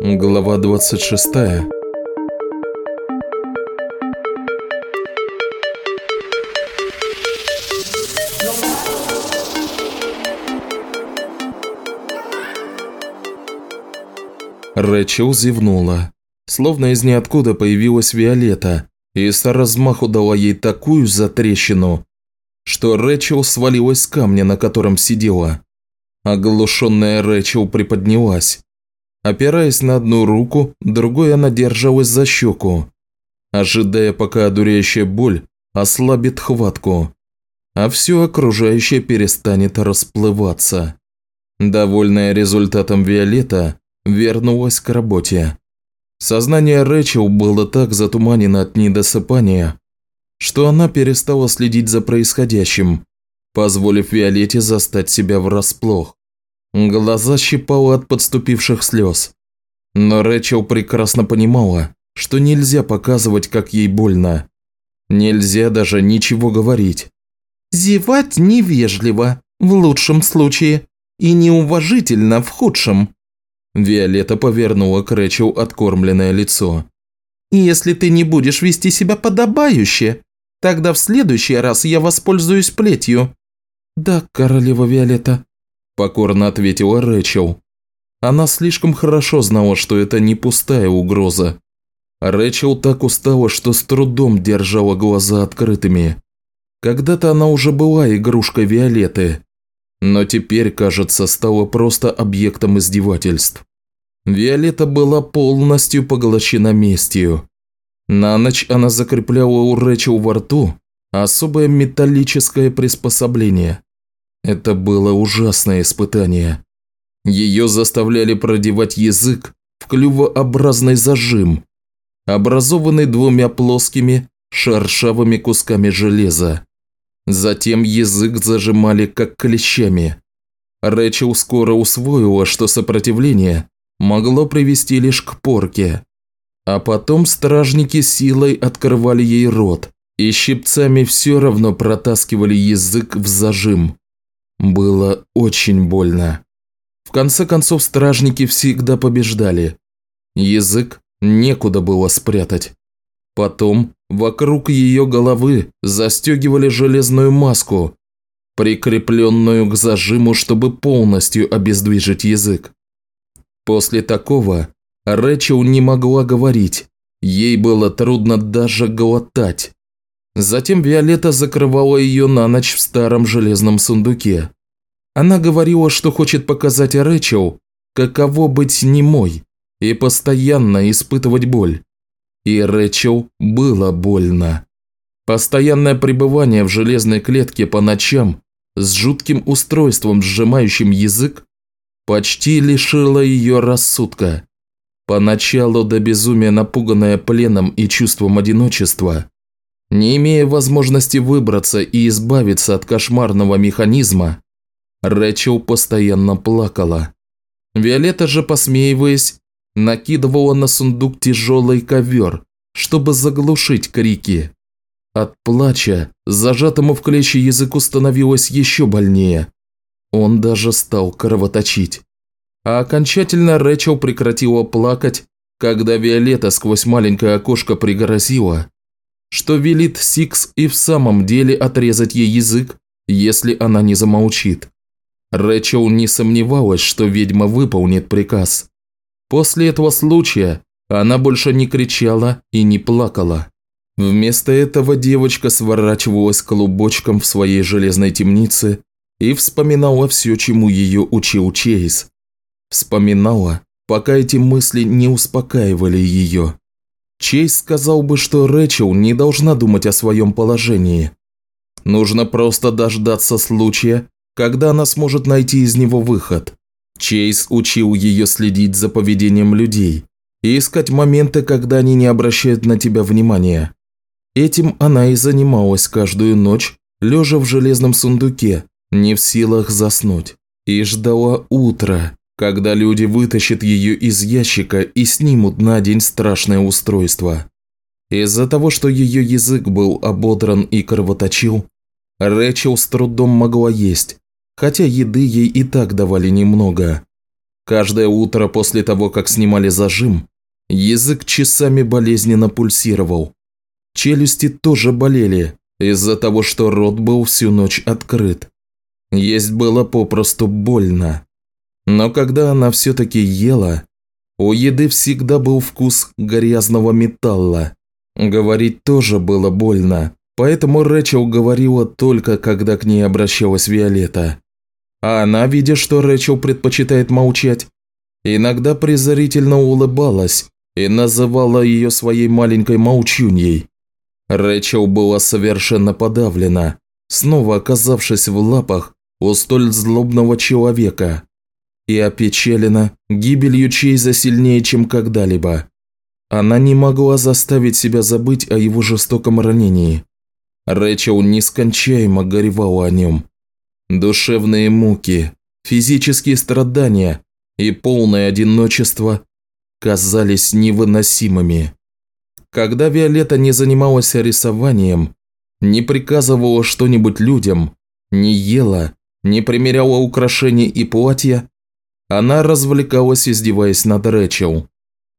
Глава 26 Рэчел зевнула. Словно из ниоткуда появилась Виолетта и с размаху дала ей такую затрещину, что Рэчел свалилась с камня, на котором сидела. Оглушенная Рэчел приподнялась. Опираясь на одну руку, другой она держалась за щеку, ожидая, пока одуряющая боль ослабит хватку, а все окружающее перестанет расплываться. Довольная результатом Виолетта вернулась к работе. Сознание Рэчел было так затуманено от недосыпания, что она перестала следить за происходящим, позволив Виолетте застать себя врасплох. Глаза щипало от подступивших слез. Но Рэчел прекрасно понимала, что нельзя показывать, как ей больно. Нельзя даже ничего говорить. «Зевать невежливо, в лучшем случае, и неуважительно в худшем», Виолетта повернула к Рэчел откормленное лицо. «Если ты не будешь вести себя подобающе, тогда в следующий раз я воспользуюсь плетью». «Да, королева Виолетта», – покорно ответила Рэчел. Она слишком хорошо знала, что это не пустая угроза. Рэчел так устала, что с трудом держала глаза открытыми. Когда-то она уже была игрушкой Виолетты, но теперь, кажется, стала просто объектом издевательств. Виолетта была полностью поглощена местью. На ночь она закрепляла у Рэчел во рту особое металлическое приспособление. Это было ужасное испытание. Ее заставляли продевать язык в клювообразный зажим, образованный двумя плоскими шершавыми кусками железа. Затем язык зажимали как клещами. Рэчел скоро усвоила, что сопротивление могло привести лишь к порке. А потом стражники силой открывали ей рот и щипцами все равно протаскивали язык в зажим. Было очень больно. В конце концов, стражники всегда побеждали. Язык некуда было спрятать. Потом вокруг ее головы застегивали железную маску, прикрепленную к зажиму, чтобы полностью обездвижить язык. После такого Рэчел не могла говорить, ей было трудно даже глотать. Затем Виолетта закрывала ее на ночь в старом железном сундуке. Она говорила, что хочет показать Рэчел, каково быть немой и постоянно испытывать боль. И Рэчел было больно. Постоянное пребывание в железной клетке по ночам с жутким устройством, сжимающим язык, почти лишила ее рассудка. Поначалу до безумия напуганная пленом и чувством одиночества, не имея возможности выбраться и избавиться от кошмарного механизма, Рэчел постоянно плакала. Виолетта же, посмеиваясь, накидывала на сундук тяжелый ковер, чтобы заглушить крики. От плача, зажатому в клещи языку становилось еще больнее. Он даже стал кровоточить. А окончательно Рэчел прекратила плакать, когда Виолетта сквозь маленькое окошко пригрозила, что велит Сикс и в самом деле отрезать ей язык, если она не замолчит. Рэчел не сомневалась, что ведьма выполнит приказ. После этого случая она больше не кричала и не плакала. Вместо этого девочка сворачивалась клубочком в своей железной темнице и вспоминала все, чему ее учил Чейз. Вспоминала, пока эти мысли не успокаивали ее. Чейз сказал бы, что Рэчел не должна думать о своем положении. Нужно просто дождаться случая, когда она сможет найти из него выход. Чейз учил ее следить за поведением людей и искать моменты, когда они не обращают на тебя внимания. Этим она и занималась каждую ночь, лежа в железном сундуке, не в силах заснуть, и ждала утра, когда люди вытащат ее из ящика и снимут на день страшное устройство. Из-за того, что ее язык был ободран и кровоточил, Рэчел с трудом могла есть, хотя еды ей и так давали немного. Каждое утро после того, как снимали зажим, язык часами болезненно пульсировал. Челюсти тоже болели, из-за того, что рот был всю ночь открыт. Есть было попросту больно. Но когда она все-таки ела, у еды всегда был вкус грязного металла. Говорить тоже было больно, поэтому Рэчел говорила только, когда к ней обращалась Виолетта. А она, видя, что Рэчел предпочитает молчать, иногда презрительно улыбалась и называла ее своей маленькой молчуньей. Рэчел была совершенно подавлена, снова оказавшись в лапах у столь злобного человека, и опечалена гибелью Чейза сильнее, чем когда-либо. Она не могла заставить себя забыть о его жестоком ранении. Рэчел нескончаемо горевала о нем. Душевные муки, физические страдания и полное одиночество казались невыносимыми. Когда Виолетта не занималась рисованием, не приказывала что-нибудь людям, не ела, не примеряла украшения и платья, она развлекалась, издеваясь над Рэчел.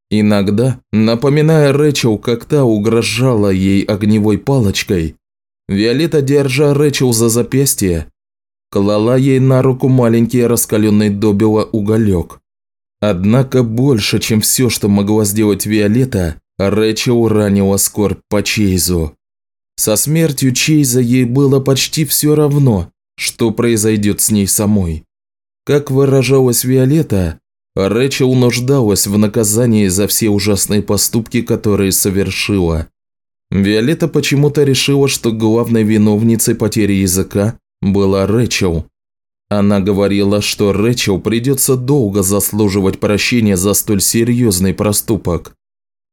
Иногда, напоминая Рэчел, как та угрожала ей огневой палочкой, Виолетта, держа Рэчел за запястье, клала ей на руку маленький раскаленный добила уголек. Однако больше, чем все, что могла сделать Виолетта, Рэчел ранила скорбь по Чейзу. Со смертью Чейза ей было почти все равно, что произойдет с ней самой. Как выражалась Виолетта, Рэчел нуждалась в наказании за все ужасные поступки, которые совершила. Виолетта почему-то решила, что главной виновницей потери языка была Рэчел. Она говорила, что Рэчел придется долго заслуживать прощения за столь серьезный проступок.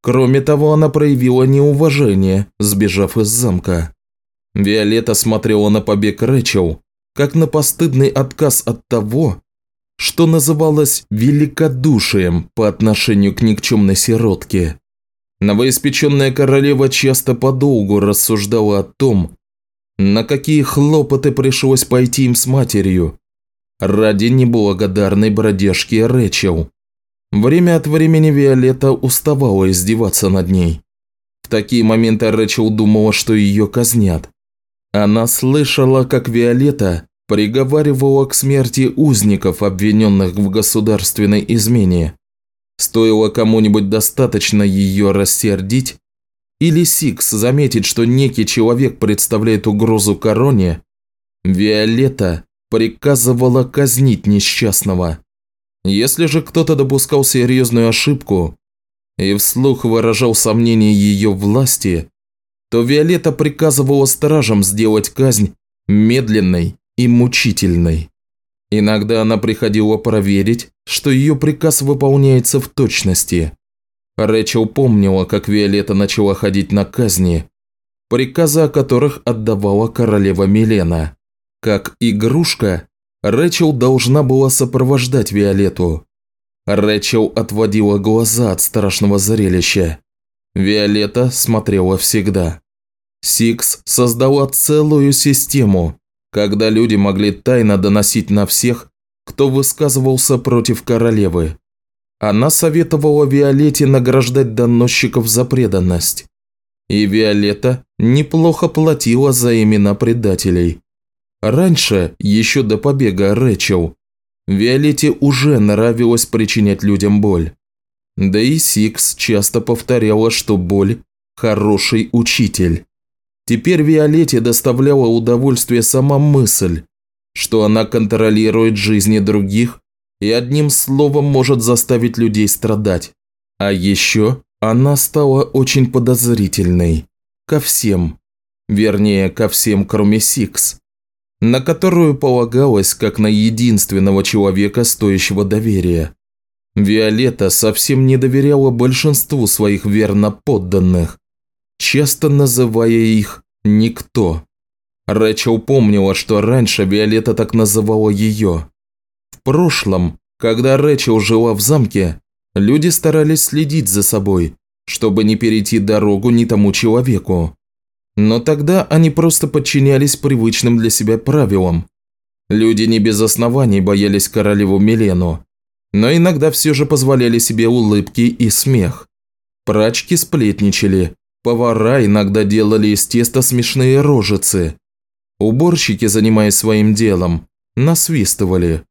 Кроме того, она проявила неуважение, сбежав из замка. Виолетта смотрела на побег Рэчел, как на постыдный отказ от того, что называлось великодушием по отношению к никчемной сиротке. Новоиспеченная королева часто подолгу рассуждала о том, на какие хлопоты пришлось пойти им с матерью, ради неблагодарной бродяжки Рэчел. Время от времени Виолетта уставала издеваться над ней. В такие моменты Рэчел думала, что ее казнят. Она слышала, как Виолетта приговаривала к смерти узников, обвиненных в государственной измене. Стоило кому-нибудь достаточно ее рассердить, или Сикс заметить, что некий человек представляет угрозу короне, Виолетта приказывала казнить несчастного. Если же кто-то допускал серьезную ошибку и вслух выражал сомнение ее власти, то Виолетта приказывала стражам сделать казнь медленной и мучительной. Иногда она приходила проверить, что ее приказ выполняется в точности. Рэчел помнила, как Виолетта начала ходить на казни, приказы о которых отдавала королева Милена. Как игрушка, Рэчел должна была сопровождать Виолетту. Рэчел отводила глаза от страшного зрелища. Виолетта смотрела всегда. Сикс создала целую систему, когда люди могли тайно доносить на всех, кто высказывался против королевы. Она советовала Виолетте награждать доносчиков за преданность. И Виолетта неплохо платила за имена предателей. Раньше, еще до побега Рэчел, Виолетте уже нравилось причинять людям боль. Да и Сикс часто повторяла, что боль – хороший учитель. Теперь Виолетте доставляла удовольствие сама мысль, что она контролирует жизни других и одним словом может заставить людей страдать. А еще она стала очень подозрительной. Ко всем. Вернее, ко всем, кроме Сикс на которую полагалось как на единственного человека, стоящего доверия. Виолетта совсем не доверяла большинству своих верно подданных, часто называя их «никто». Рэчел помнила, что раньше Виолетта так называла ее. В прошлом, когда Рэчел жила в замке, люди старались следить за собой, чтобы не перейти дорогу ни тому человеку. Но тогда они просто подчинялись привычным для себя правилам. Люди не без оснований боялись королеву Милену, но иногда все же позволяли себе улыбки и смех. Прачки сплетничали, повара иногда делали из теста смешные рожицы. Уборщики, занимаясь своим делом, насвистывали.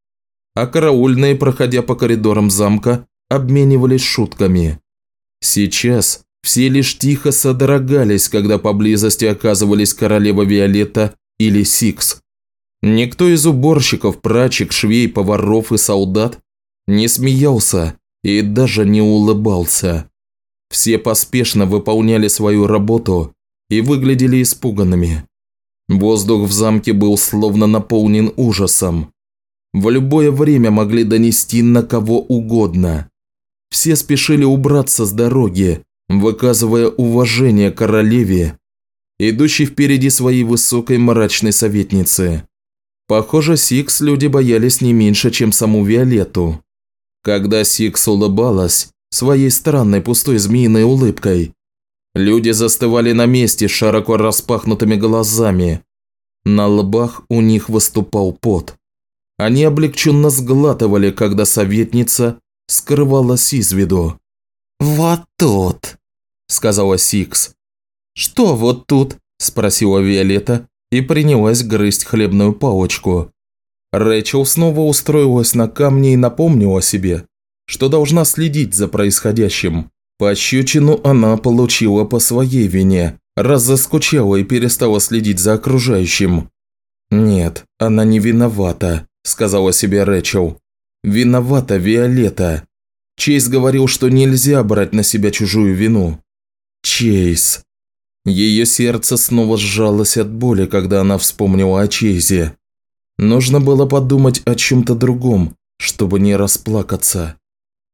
А караульные, проходя по коридорам замка, обменивались шутками. Сейчас все лишь тихо содрогались, когда поблизости оказывались королева Виолетта или Сикс. Никто из уборщиков, прачек, швей, поваров и солдат не смеялся и даже не улыбался. Все поспешно выполняли свою работу и выглядели испуганными. Воздух в замке был словно наполнен ужасом. В любое время могли донести на кого угодно. Все спешили убраться с дороги, выказывая уважение королеве, идущей впереди своей высокой мрачной советницы. Похоже, Сикс люди боялись не меньше, чем саму Виолетту. Когда Сикс улыбалась своей странной пустой змеиной улыбкой, люди застывали на месте с широко распахнутыми глазами. На лбах у них выступал пот. Они облегченно сглатывали, когда советница скрывалась из виду. «Вот тут», – сказала Сикс. «Что вот тут?» – спросила Виолетта, и принялась грызть хлебную палочку. Рэчел снова устроилась на камне и напомнила себе, что должна следить за происходящим. Пощечину она получила по своей вине, раз заскучала и перестала следить за окружающим. «Нет, она не виновата», – сказала себе Рэчел. «Виновата Виолетта. Чейз говорил, что нельзя брать на себя чужую вину». Чейз. Ее сердце снова сжалось от боли, когда она вспомнила о Чейзе. Нужно было подумать о чем-то другом, чтобы не расплакаться.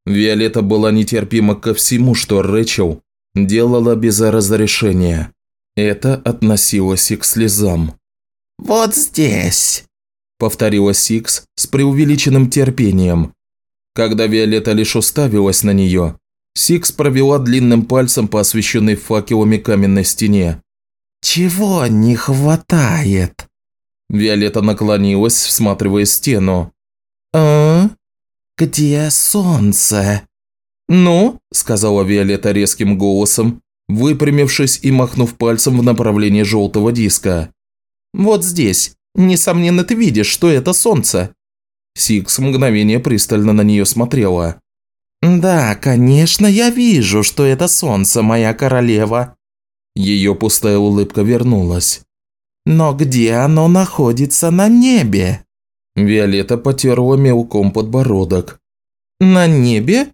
Виолетта была нетерпима ко всему, что Рэчел делала без разрешения. Это относилось и к слезам. «Вот здесь», – повторила Сикс с преувеличенным терпением. Когда Виолетта лишь уставилась на нее, Сикс провела длинным пальцем по освещенной факелами каменной стене. «Чего не хватает?» Виолетта наклонилась, всматриваясь в стену. «А? Где солнце?» «Ну?» – сказала Виолетта резким голосом, выпрямившись и махнув пальцем в направлении желтого диска. «Вот здесь. Несомненно, ты видишь, что это солнце». Сикс мгновение пристально на нее смотрела. «Да, конечно, я вижу, что это солнце, моя королева». Ее пустая улыбка вернулась. «Но где оно находится на небе?» Виолетта потерла мелком подбородок. «На небе?»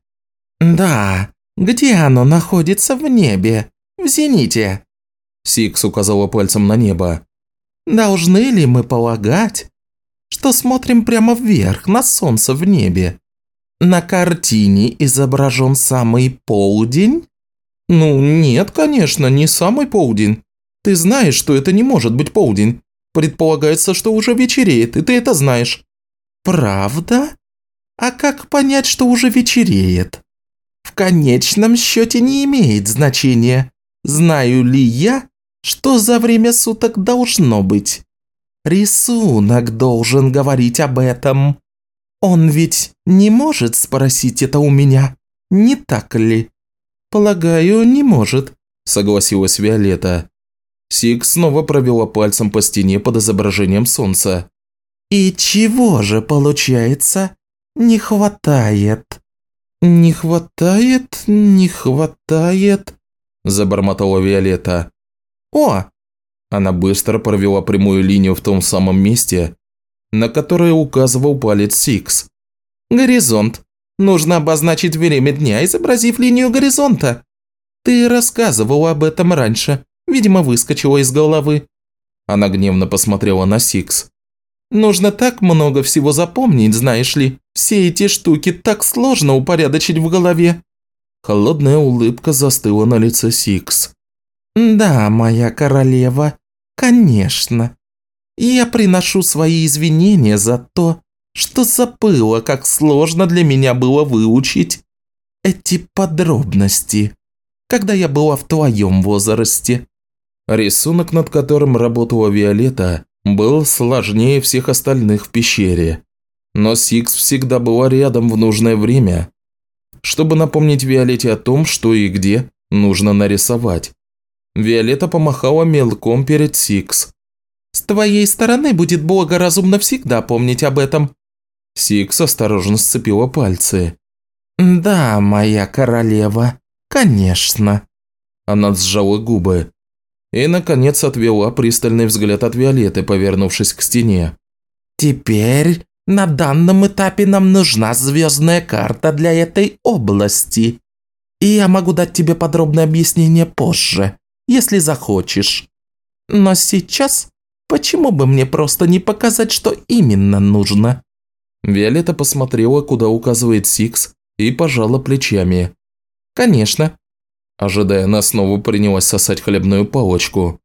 «Да. Где оно находится в небе? В зените?» Сикс указала пальцем на небо. «Должны ли мы полагать, что смотрим прямо вверх на солнце в небе?» На картине изображен самый полдень? Ну, нет, конечно, не самый полдень. Ты знаешь, что это не может быть полдень. Предполагается, что уже вечереет, и ты это знаешь. Правда? А как понять, что уже вечереет? В конечном счете не имеет значения. Знаю ли я, что за время суток должно быть? Рисунок должен говорить об этом. Он ведь не может спросить это у меня, не так ли? Полагаю, не может, согласилась Виолетта. Сикс снова провела пальцем по стене под изображением солнца. «И чего же, получается, не хватает?» «Не хватает, не хватает», – забормотала Виолетта. «О!» Она быстро провела прямую линию в том самом месте, на которое указывал палец Сикс. «Горизонт. Нужно обозначить время дня, изобразив линию горизонта. Ты рассказывала об этом раньше, видимо, выскочила из головы». Она гневно посмотрела на Сикс. «Нужно так много всего запомнить, знаешь ли. Все эти штуки так сложно упорядочить в голове». Холодная улыбка застыла на лице Сикс. «Да, моя королева, конечно. Я приношу свои извинения за то, что забыла, как сложно для меня было выучить эти подробности, когда я была в твоем возрасте». Рисунок, над которым работала Виолетта, был сложнее всех остальных в пещере. Но Сикс всегда была рядом в нужное время, чтобы напомнить Виолетте о том, что и где нужно нарисовать. Виолетта помахала мелком перед Сикс. «С твоей стороны будет благоразумно всегда помнить об этом». Сикс осторожно сцепила пальцы. «Да, моя королева, конечно». Она сжала губы. И, наконец, отвела пристальный взгляд от Виолетты, повернувшись к стене. «Теперь на данном этапе нам нужна звездная карта для этой области. И я могу дать тебе подробное объяснение позже, если захочешь. Но сейчас почему бы мне просто не показать, что именно нужно?» Виолетта посмотрела, куда указывает Сикс, и пожала плечами. «Конечно». Ожидая, она снова принялась сосать хлебную палочку.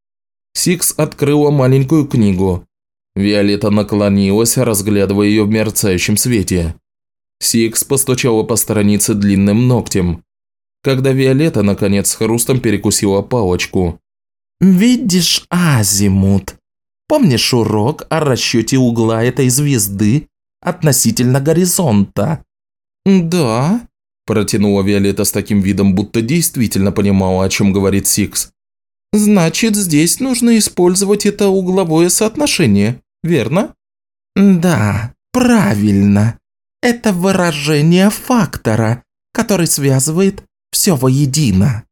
Сикс открыла маленькую книгу. Виолетта наклонилась, разглядывая ее в мерцающем свете. Сикс постучала по странице длинным ногтем. Когда Виолетта, наконец, с хрустом перекусила палочку. «Видишь азимут? Помнишь урок о расчете угла этой звезды относительно горизонта?» «Да», – протянула Виолетта с таким видом, будто действительно понимала, о чем говорит Сикс. «Значит, здесь нужно использовать это угловое соотношение, верно?» «Да, правильно. Это выражение фактора, который связывает все воедино».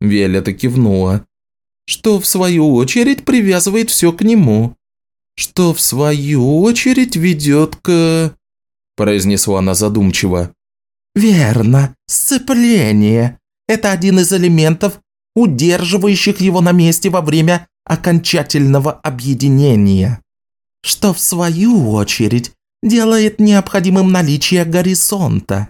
Виолетта кивнула. «Что, в свою очередь, привязывает все к нему. Что, в свою очередь, ведет к...» произнесла она задумчиво. «Верно, сцепление. Это один из элементов, удерживающих его на месте во время окончательного объединения. Что, в свою очередь, делает необходимым наличие горизонта,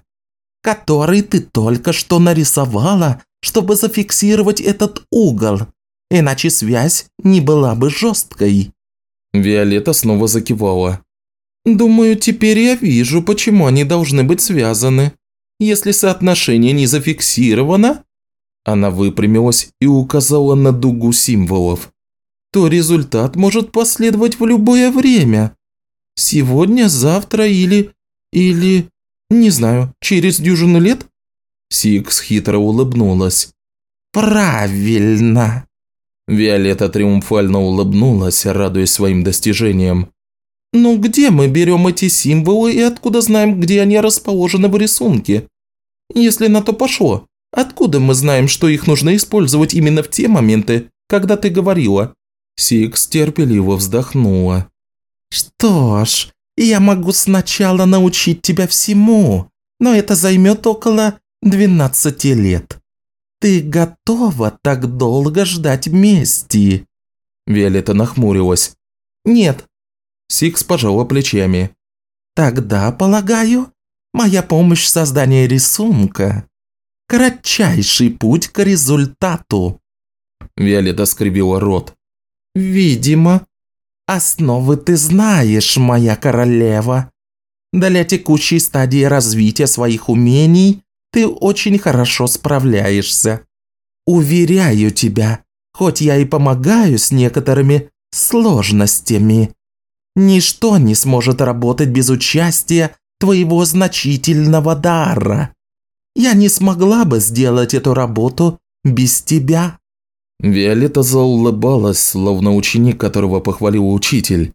который ты только что нарисовала, чтобы зафиксировать этот угол, иначе связь не была бы жесткой». Виолетта снова закивала. Думаю, теперь я вижу, почему они должны быть связаны. Если соотношение не зафиксировано, она выпрямилась и указала на дугу символов, то результат может последовать в любое время. Сегодня, завтра или... или... не знаю, через дюжину лет? Сикс хитро улыбнулась. «Правильно!» Виолетта триумфально улыбнулась, радуясь своим достижениям. «Ну где мы берем эти символы и откуда знаем, где они расположены в рисунке? Если на то пошло, откуда мы знаем, что их нужно использовать именно в те моменты, когда ты говорила?» Сикс терпеливо вздохнула. «Что ж, я могу сначала научить тебя всему, но это займет около 12 лет. Ты готова так долго ждать мести?» Виолетта нахмурилась. «Нет, Сикс пожала плечами. «Тогда, полагаю, моя помощь в создании рисунка – кратчайший путь к результату». Виолетта скривила рот. «Видимо. Основы ты знаешь, моя королева. Для текущей стадии развития своих умений ты очень хорошо справляешься. Уверяю тебя, хоть я и помогаю с некоторыми сложностями, Ничто не сможет работать без участия твоего значительного дара. Я не смогла бы сделать эту работу без тебя». Виолетта заулыбалась, словно ученик, которого похвалил учитель.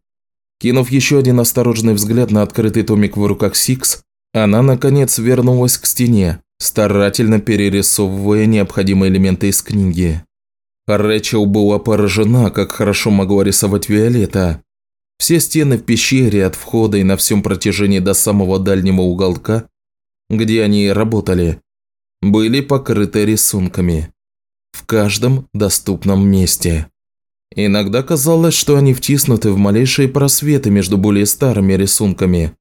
Кинув еще один осторожный взгляд на открытый томик в руках Сикс, она, наконец, вернулась к стене, старательно перерисовывая необходимые элементы из книги. Рэчел была поражена, как хорошо могла рисовать Виолетта. Все стены в пещере от входа и на всем протяжении до самого дальнего уголка, где они работали, были покрыты рисунками. В каждом доступном месте. Иногда казалось, что они втиснуты в малейшие просветы между более старыми рисунками.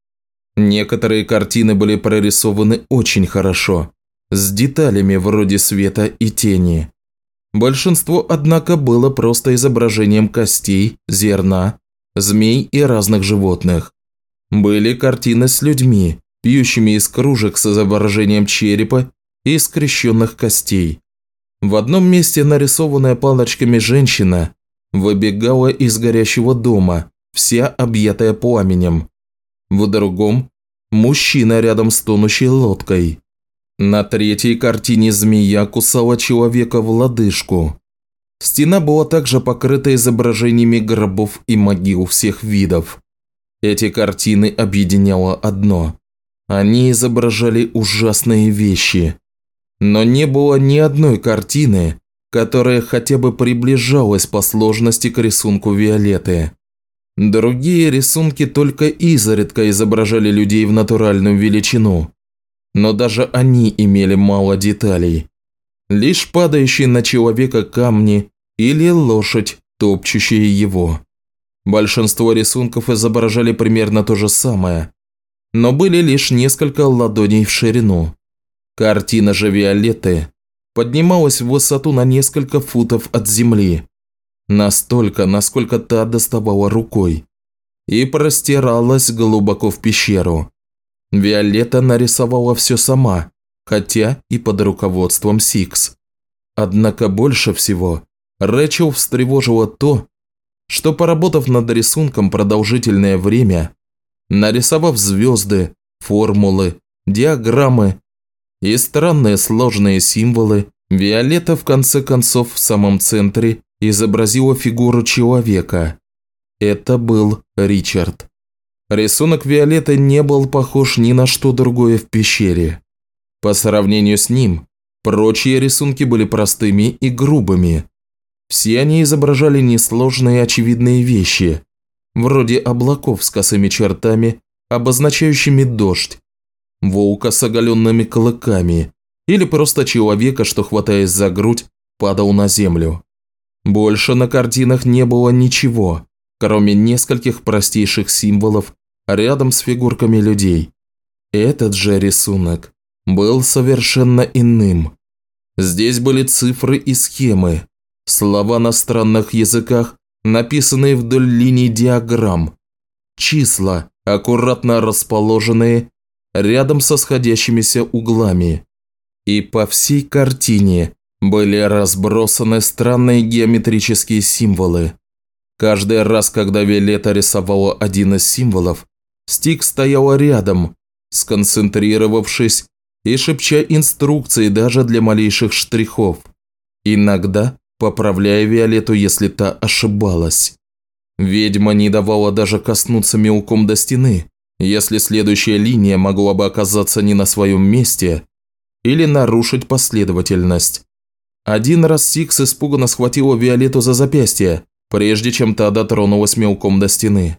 Некоторые картины были прорисованы очень хорошо, с деталями вроде света и тени. Большинство, однако, было просто изображением костей, зерна змей и разных животных. Были картины с людьми, пьющими из кружек с изображением черепа и скрещенных костей. В одном месте нарисованная палочками женщина выбегала из горящего дома, вся объятая пламенем. В другом – мужчина рядом с тонущей лодкой. На третьей картине змея кусала человека в лодыжку. Стена была также покрыта изображениями гробов и могил всех видов. Эти картины объединяло одно. Они изображали ужасные вещи. Но не было ни одной картины, которая хотя бы приближалась по сложности к рисунку Виолетты. Другие рисунки только изредка изображали людей в натуральную величину, но даже они имели мало деталей. Лишь падающие на человека камни или лошадь, топчущая его. Большинство рисунков изображали примерно то же самое, но были лишь несколько ладоней в ширину. Картина же Виолетты поднималась в высоту на несколько футов от земли, настолько, насколько та доставала рукой, и простиралась глубоко в пещеру. Виолетта нарисовала все сама, хотя и под руководством Сикс. Однако больше всего Рэчел встревожило то, что поработав над рисунком продолжительное время, нарисовав звезды, формулы, диаграммы и странные сложные символы, Виолетта в конце концов в самом центре изобразила фигуру человека. Это был Ричард. Рисунок Виолетты не был похож ни на что другое в пещере. По сравнению с ним, прочие рисунки были простыми и грубыми. Все они изображали несложные очевидные вещи, вроде облаков с косыми чертами, обозначающими дождь, волка с оголенными клыками или просто человека, что, хватаясь за грудь, падал на землю. Больше на картинах не было ничего, кроме нескольких простейших символов рядом с фигурками людей. Этот же рисунок был совершенно иным. Здесь были цифры и схемы, слова на странных языках, написанные вдоль линий диаграмм, числа, аккуратно расположенные рядом со сходящимися углами. И по всей картине были разбросаны странные геометрические символы. Каждый раз, когда Виолетта рисовала один из символов, Стик стояла рядом, сконцентрировавшись и шепча инструкции даже для малейших штрихов. Иногда поправляя Виолетту, если та ошибалась. Ведьма не давала даже коснуться мелком до стены, если следующая линия могла бы оказаться не на своем месте или нарушить последовательность. Один раз Сикс испуганно схватила Виолетту за запястье, прежде чем та дотронулась мелком до стены.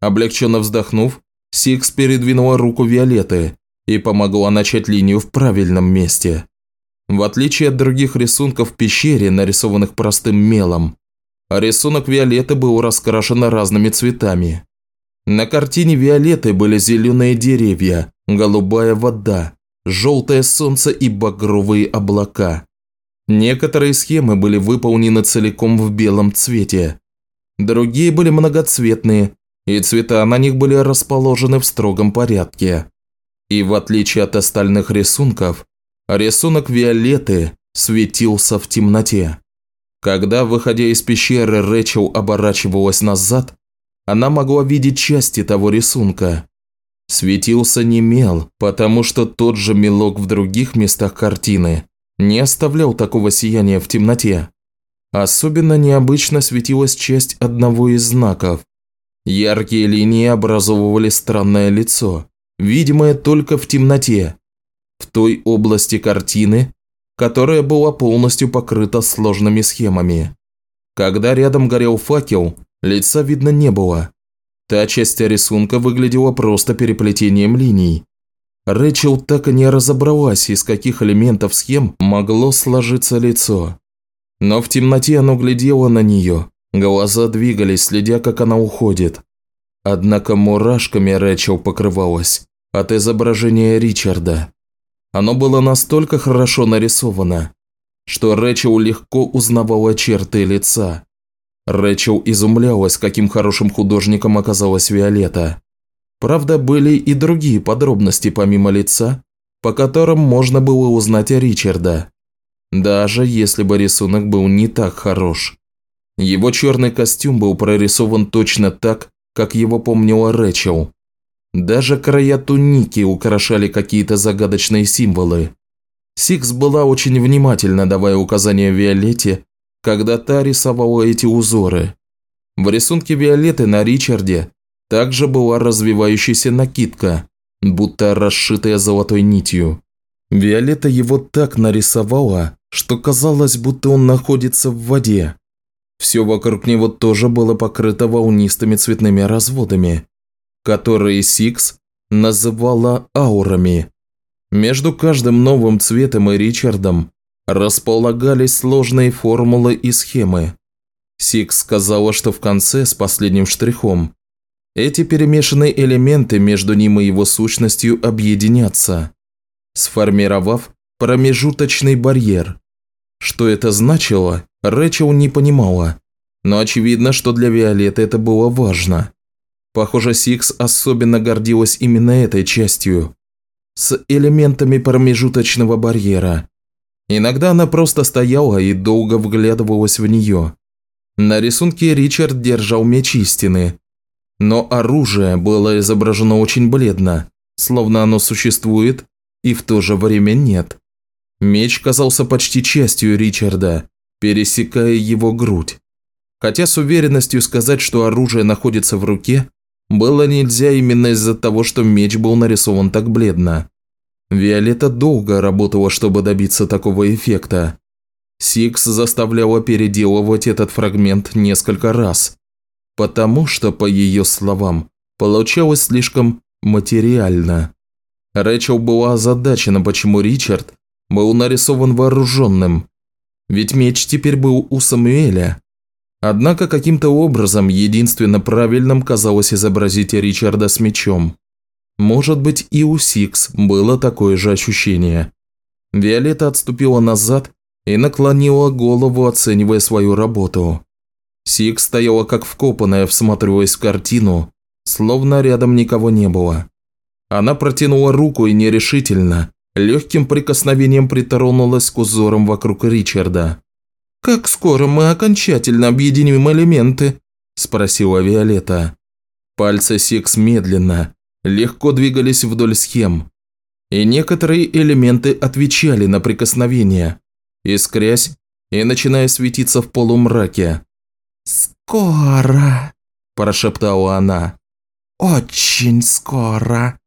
Облегченно вздохнув, Сикс передвинула руку Виолетты и помогла начать линию в правильном месте. В отличие от других рисунков в пещере, нарисованных простым мелом, рисунок Виолетты был раскрашен разными цветами. На картине Виолетты были зеленые деревья, голубая вода, желтое солнце и багровые облака. Некоторые схемы были выполнены целиком в белом цвете. Другие были многоцветные, и цвета на них были расположены в строгом порядке. И в отличие от остальных рисунков, рисунок Виолетты светился в темноте. Когда, выходя из пещеры, Рэчел оборачивалась назад, она могла видеть части того рисунка. Светился не мел, потому что тот же мелок в других местах картины не оставлял такого сияния в темноте. Особенно необычно светилась часть одного из знаков. Яркие линии образовывали странное лицо, видимое только в темноте, в той области картины, которая была полностью покрыта сложными схемами. Когда рядом горел факел, лица видно не было. Та часть рисунка выглядела просто переплетением линий, Рэчел так и не разобралась, из каких элементов схем могло сложиться лицо. Но в темноте оно глядело на нее, глаза двигались, следя, как она уходит. Однако мурашками Рэчел покрывалась от изображения Ричарда. Оно было настолько хорошо нарисовано, что Рэчел легко узнавала черты лица. Рэчел изумлялась, каким хорошим художником оказалась Виолетта. Правда, были и другие подробности помимо лица, по которым можно было узнать о Ричарда. Даже если бы рисунок был не так хорош. Его черный костюм был прорисован точно так, как его помнила Рэчел. Даже края туники украшали какие-то загадочные символы. Сикс была очень внимательна, давая указания Виолетте, когда та рисовала эти узоры. В рисунке Виолетты на Ричарде также была развевающаяся накидка, будто расшитая золотой нитью. Виолетта его так нарисовала, что казалось, будто он находится в воде. Все вокруг него тоже было покрыто волнистыми цветными разводами, которые Сикс называла аурами. Между каждым новым цветом и Ричардом располагались сложные формулы и схемы. Сикс сказала, что в конце, с последним штрихом, эти перемешанные элементы между ним и его сущностью объединятся, сформировав промежуточный барьер. Что это значило, Рэчел не понимала, но очевидно, что для Виолетты это было важно. Похоже, Сикс особенно гордилась именно этой частью, с элементами промежуточного барьера. Иногда она просто стояла и долго вглядывалась в нее. На рисунке Ричард держал меч истины, но оружие было изображено очень бледно, словно оно существует и в то же время нет. Меч казался почти частью Ричарда, пересекая его грудь. Хотя с уверенностью сказать, что оружие находится в руке, было нельзя именно из-за того, что меч был нарисован так бледно. Виолетта долго работала, чтобы добиться такого эффекта. Сикс заставляла переделывать этот фрагмент несколько раз, потому что, по ее словам, получалось слишком материально. Рэчел была озадачена, почему Ричард был нарисован вооруженным, ведь меч теперь был у Самуэля. Однако каким-то образом единственно правильным казалось изобразить Ричарда с мечом. Может быть и у Сикс было такое же ощущение. Виолетта отступила назад и наклонила голову, оценивая свою работу. Сикс стояла как вкопанная, всматриваясь в картину, словно рядом никого не было. Она протянула руку и нерешительно, легким прикосновением притронулась к узорам вокруг Ричарда. «Как скоро мы окончательно объединим элементы?» – спросила Виолетта. Пальцы Сикс медленно, легко двигались вдоль схем, и некоторые элементы отвечали на прикосновение, искрясь и начиная светиться в полумраке. «Скоро», – прошептала она. «Очень скоро».